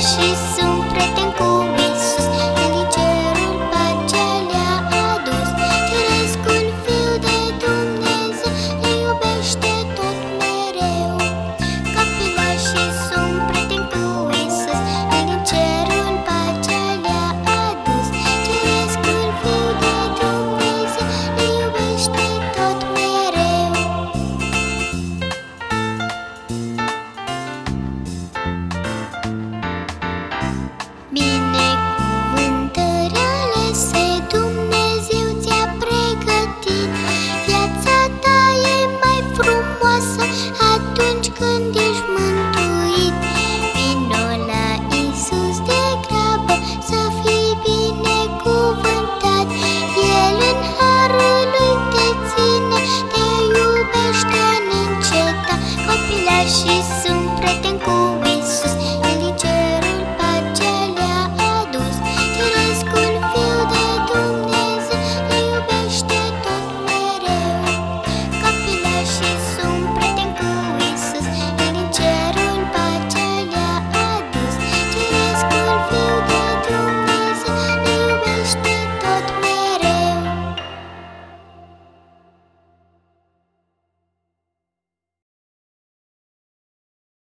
是